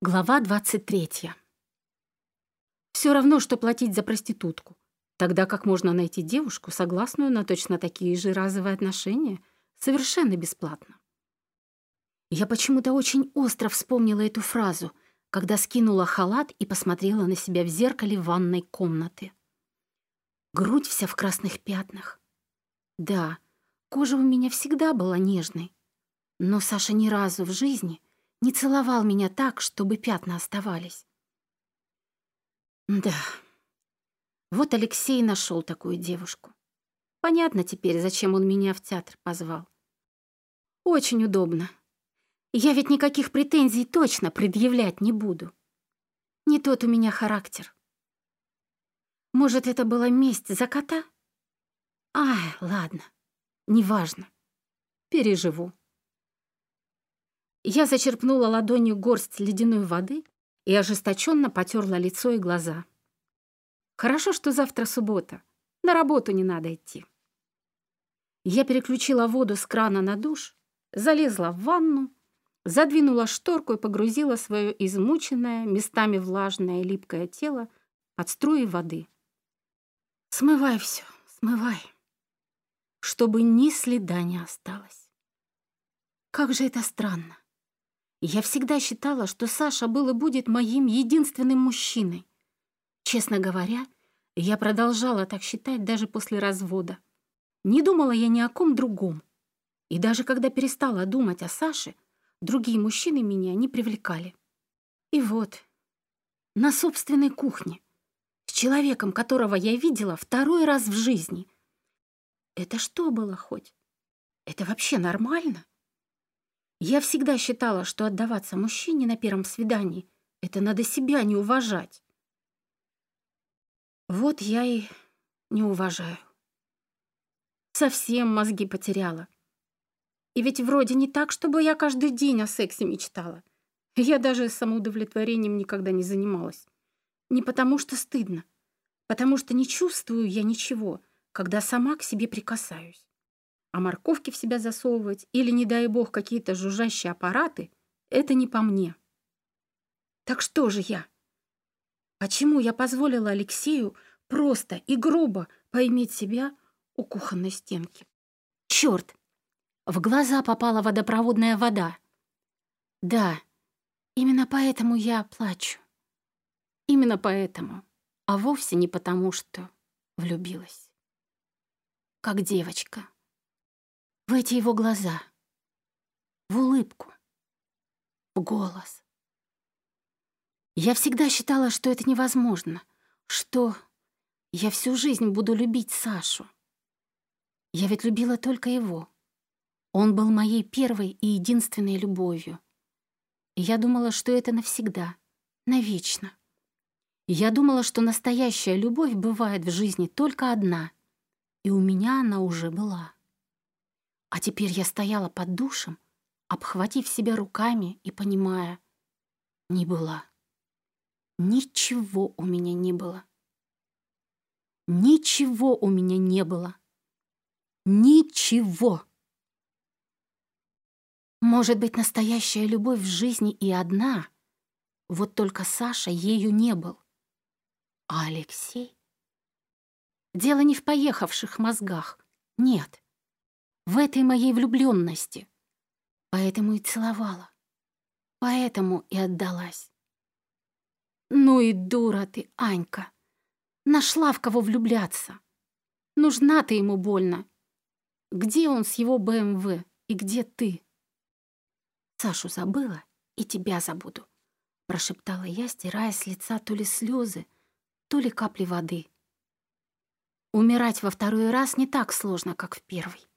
Глава 23. Все равно, что платить за проститутку. Тогда как можно найти девушку, согласную на точно такие же разовые отношения, совершенно бесплатно. Я почему-то очень остро вспомнила эту фразу, когда скинула халат и посмотрела на себя в зеркале ванной комнаты. Грудь вся в красных пятнах. Да, кожа у меня всегда была нежной, но Саша ни разу в жизни — не целовал меня так, чтобы пятна оставались. Да, вот Алексей нашел такую девушку. Понятно теперь, зачем он меня в театр позвал. Очень удобно. Я ведь никаких претензий точно предъявлять не буду. Не тот у меня характер. Может, это была месть за кота? Ай, ладно, неважно. Переживу. Я зачерпнула ладонью горсть ледяной воды и ожесточенно потерла лицо и глаза. Хорошо, что завтра суббота. На работу не надо идти. Я переключила воду с крана на душ, залезла в ванну, задвинула шторку и погрузила свое измученное, местами влажное и липкое тело под струи воды. Смывай все, смывай, чтобы ни следа не осталось. Как же это странно. Я всегда считала, что Саша был и будет моим единственным мужчиной. Честно говоря, я продолжала так считать даже после развода. Не думала я ни о ком другом. И даже когда перестала думать о Саше, другие мужчины меня не привлекали. И вот, на собственной кухне, с человеком, которого я видела второй раз в жизни. Это что было хоть? Это вообще нормально? Я всегда считала, что отдаваться мужчине на первом свидании — это надо себя не уважать. Вот я и не уважаю. Совсем мозги потеряла. И ведь вроде не так, чтобы я каждый день о сексе мечтала. Я даже самоудовлетворением никогда не занималась. Не потому что стыдно, потому что не чувствую я ничего, когда сама к себе прикасаюсь. А морковки в себя засовывать или, не дай бог, какие-то жужжащие аппараты — это не по мне. Так что же я? Почему я позволила Алексею просто и грубо поиметь себя у кухонной стенки? Черт! В глаза попала водопроводная вода. Да, именно поэтому я плачу. Именно поэтому, а вовсе не потому, что влюбилась. Как девочка в эти его глаза, в улыбку, в голос. Я всегда считала, что это невозможно, что я всю жизнь буду любить Сашу. Я ведь любила только его. Он был моей первой и единственной любовью. И я думала, что это навсегда, навечно. я думала, что настоящая любовь бывает в жизни только одна, и у меня она уже была. А теперь я стояла под душем, обхватив себя руками и понимая, не была. Ничего у меня не было. Ничего у меня не было. Ничего. Может быть, настоящая любовь в жизни и одна, вот только Саша ею не был. А Алексей? Дело не в поехавших мозгах, нет в этой моей влюбленности. Поэтому и целовала. Поэтому и отдалась. Ну и дура ты, Анька. Нашла в кого влюбляться. Нужна ты ему больно. Где он с его БМВ и где ты? Сашу забыла и тебя забуду, прошептала я, стирая с лица то ли слезы, то ли капли воды. Умирать во второй раз не так сложно, как в первый.